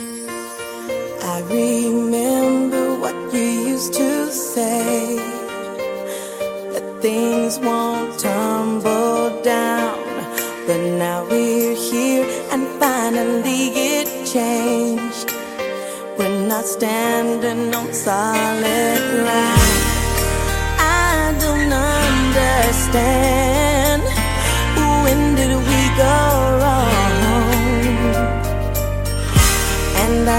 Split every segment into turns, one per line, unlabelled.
I remember what you used to say that things won't tumble down, but now we're here and finally it changed. We're not standing on solid ground. I don't understand.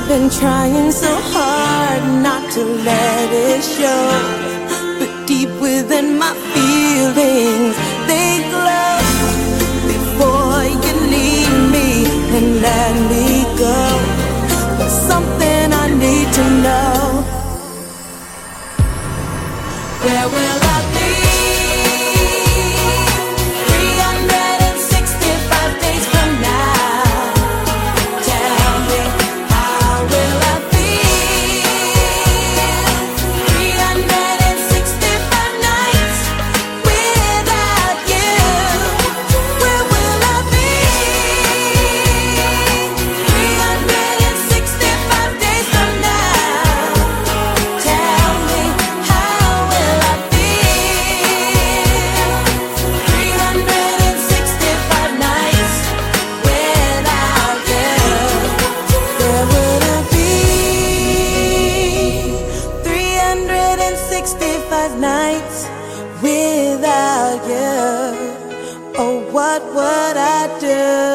I've been trying so hard not to let it show, but deep within my feet. 65 nights without you. Oh, what would I do?